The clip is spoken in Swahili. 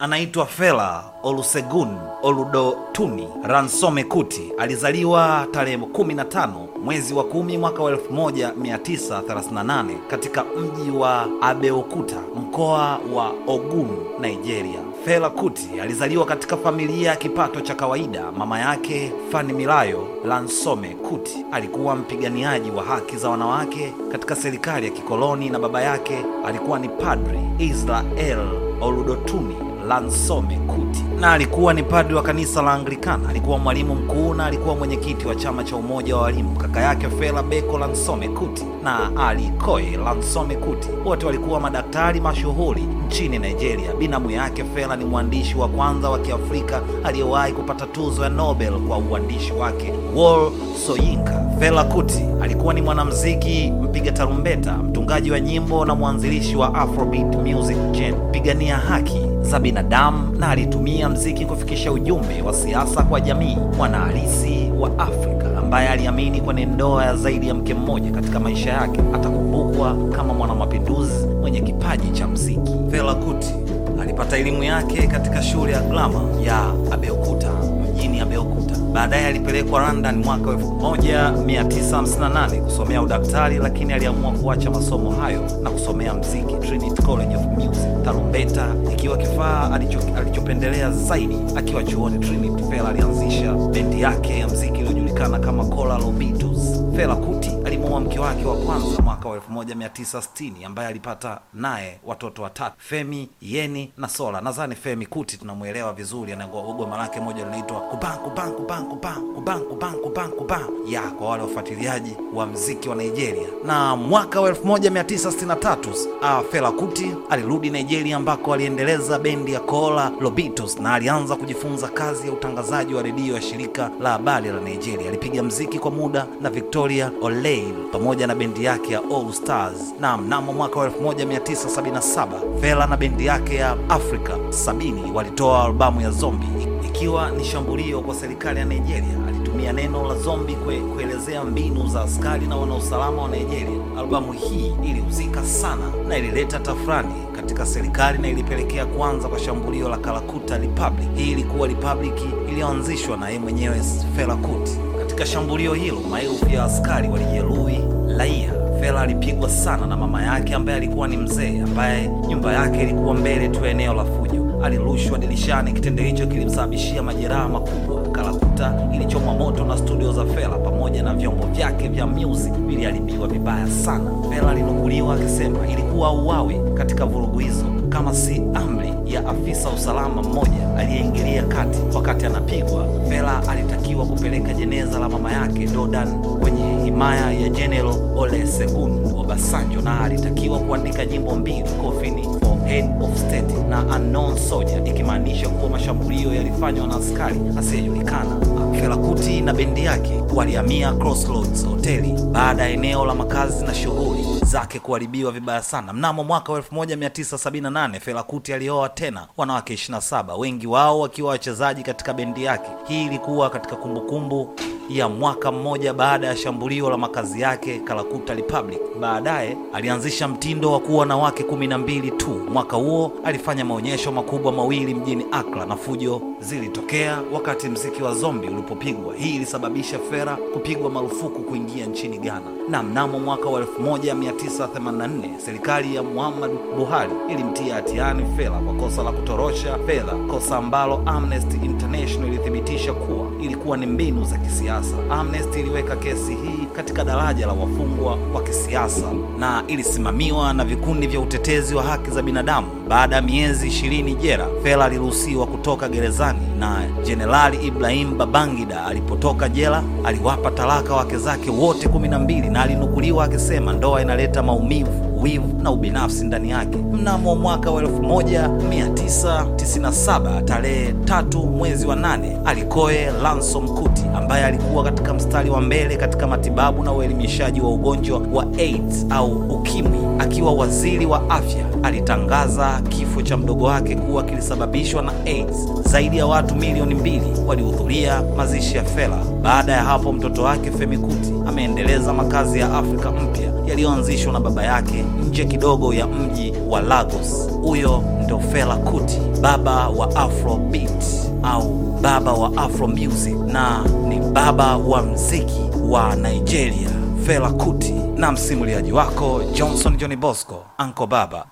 anaitwa Fela Olusegun Oludotuni Ransome Kuti. Alizaliwa tarehe 15 mwezi wa kumi mwaka wa 1938 katika mji wa Abeokuta, mkoa wa Ogun, Nigeria. Fela Kuti alizaliwa katika familia ya kipato cha kawaida. Mama yake Fani Milayo Lansome Kuti alikuwa mpiganiaji wa haki za wanawake katika serikali ya kikoloni na baba yake alikuwa ni Padri Israel Oludotuni Lansome Kuti na alikuwa ni padri wa kanisa la Anglikana. Alikuwa mwalimu mkuu na alikuwa mwenyekiti wa chama cha umoja wa walimu. Kaka yake Fela Beko Lansome Kuti na Ali Koe Lansome Kuti wote walikuwa madaktari mashuhuri nchini Nigeria. Binamu yake Fela ni mwandishi wa kwanza wa Kiafrika aliyewahi kupata tuzo ya Nobel kwa uandishi wake Wole Soyinka. Fela Kuti alikuwa ni mwanamuziki, mpiga tarumbeta, mtungaji wa nyimbo na mwanzilishi wa Afrobeat Music Gen, pigania haki za binadamu na alitumia mziki kufikisha ujumbe wa siasa kwa jamii. Mwanahalisi wa Afrika ambaye aliamini kwenye ndoa ya zaidi ya mke mmoja katika maisha yake, atakumbukwa kama mwanamapinduzi mwenye kipaji cha mziki. Fela Kuti alipata elimu yake katika shule ya Glama ya Abeokuta. Baadaye alipelekwa London mwaka 1958 kusomea udaktari, lakini aliamua kuacha masomo hayo na kusomea mziki Trinity College of Music, tarumbeta ikiwa kifaa alicho, alichopendelea zaidi. Akiwa chuoni Trinity, Fela alianzisha bendi yake ya mziki iliyojulikana kama colalobitus Fela Kuti alimuoa mke wake wa kwanza mwaka wa 1960 ambaye alipata naye watoto watatu, Femi, Yeni na Sola. Nadhani Femi Kuti tunamwelewa vizuri, anagoma lake moja linaitwa kuban kuban kuban kuban kuban kuban kuban kuban ya kwa wale wafuatiliaji wa mziki wa Nigeria. Na mwaka wa 1963 uh, Fela Kuti alirudi Nigeria ambako aliendeleza bendi ya Kola Lobitos na alianza kujifunza kazi ya utangazaji wa redio ya shirika la habari la Nigeria. Alipiga mziki kwa muda na Victoria Oleil pamoja na bendi yake ya All Stars, na mnamo mwaka wa 1977 Fela na bendi yake ya Africa sabini walitoa albamu ya Zombi ikiwa ni shambulio kwa serikali ya Nigeria. Alitumia neno la zombi kwe, kuelezea mbinu za askari na wanausalama wa Nigeria. Albamu hii ilihusika sana na ilileta tafrani katika serikali na ilipelekea kuanza kwa shambulio la Kalakuta Republic. Hii ilikuwa republic iliyoanzishwa na yeye mwenyewe Fela Kuti. Katika shambulio hilo, maelfu ya askari walijeruhi raia. Fela alipigwa sana na mama yake ambaye alikuwa ni mzee, ambaye nyumba yake ilikuwa mbele tu eneo la fujo. Alirushwa dirishani. Kitendo hicho kilimsababishia majeraha makubwa. Kalakuta ilichomwa moto na studio za Fela pamoja na vyombo vyake vya music viliharibiwa vibaya sana. Fela alinukuliwa akisema ilikuwa auawe katika vurugu hizo kama si amri ya afisa usalama mmoja aliyeingilia kati. Wakati anapigwa, Fela alitakiwa kupeleka jeneza la mama yake Dodan kwenye himaya ya General Olusegun Obasanjo, na alitakiwa kuandika nyimbo mbili, Coffin for Head of State na Unknown Soldier, ikimaanisha kuwa mashambulio yalifanywa na askari asiyejulikana. Fela Kuti na bendi yake walihamia Crossroads hoteli baada ya eneo la makazi na shughuli zake kuharibiwa vibaya sana. Mnamo mwaka 1978 Fela Kuti alioa tena wanawake 27, wengi wao wakiwa wachezaji katika bendi yake. Hii ilikuwa katika kumbukumbu ya mwaka mmoja baada ya shambulio la makazi yake Kalakuta Republic. Baadaye alianzisha mtindo wa kuwa na wake kumi na mbili tu. Mwaka huo alifanya maonyesho makubwa mawili mjini Accra na fujo zilitokea wakati mziki wa zombi ulipopigwa. Hii ilisababisha fera kupigwa marufuku kuingia nchini Ghana, na mnamo mwaka wa 1984 serikali ya Muhammad Buhari ilimtia hatiani fera kwa kosa la kutorosha fedha, kosa ambalo Amnesty International ilithibitisha kuwa ilikuwa ni mbinu za kisiasa. Amnesty iliweka kesi hii katika daraja la wafungwa wa kisiasa na ilisimamiwa na vikundi vya utetezi wa haki za binadamu. Baada ya miezi ishirini jera Fela aliruhusiwa kutoka gerezani na Jenerali Ibrahim Babangida. Alipotoka jela aliwapa talaka wake zake wote kumi na mbili na alinukuliwa akisema ndoa inaleta maumivu wivu na ubinafsi ndani yake. Mnamo mwaka wa 1997 tarehe tatu mwezi wa nane, Alikoe Lansom Kuti ambaye alikuwa katika mstari wa mbele katika matibabu na uelimishaji wa ugonjwa wa AIDS au ukimwi, akiwa waziri wa afya, alitangaza kifo cha mdogo wake kuwa kilisababishwa na AIDS. Zaidi ya watu milioni mbili walihudhuria mazishi ya Fela. Baada ya hapo, mtoto wake Femi Kuti ameendeleza makazi ya Afrika mpya yaliyoanzishwa na baba yake nje kidogo ya mji wa Lagos. Huyo ndo Fela Kuti, baba wa Afrobeat au baba wa Afro music na ni baba wa mziki wa Nigeria, Fela Kuti, na msimuliaji wako Johnson Johnny Bosco, Anko Baba.